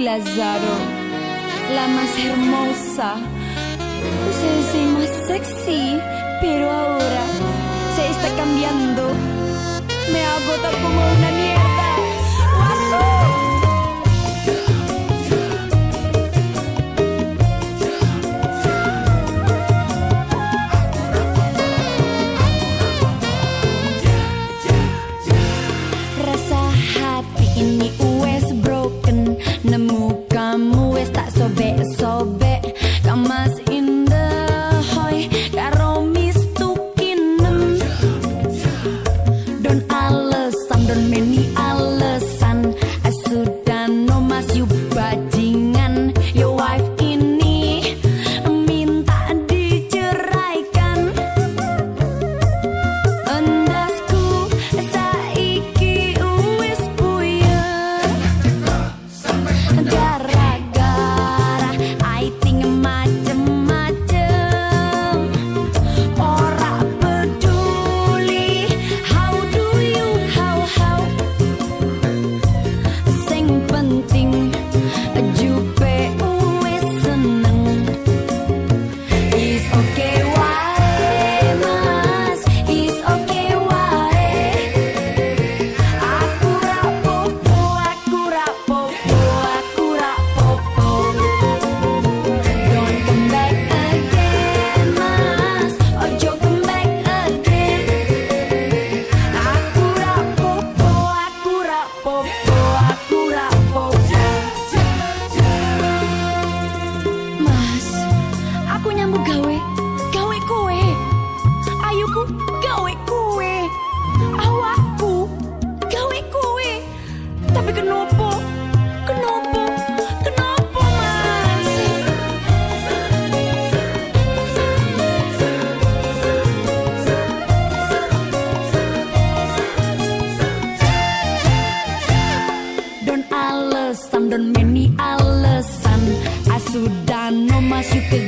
la más hermosa. Pues Yo soy más sexy, pero ahora se está cambiando. Me agota como una niña. you nyambu gawe, gawe kue. Ayuku gawe kue. Awakku gawe kue. Tapi kenapa? Kenapa? Kenapa mas? Don alesan, don many alesan. Asudano masuk ke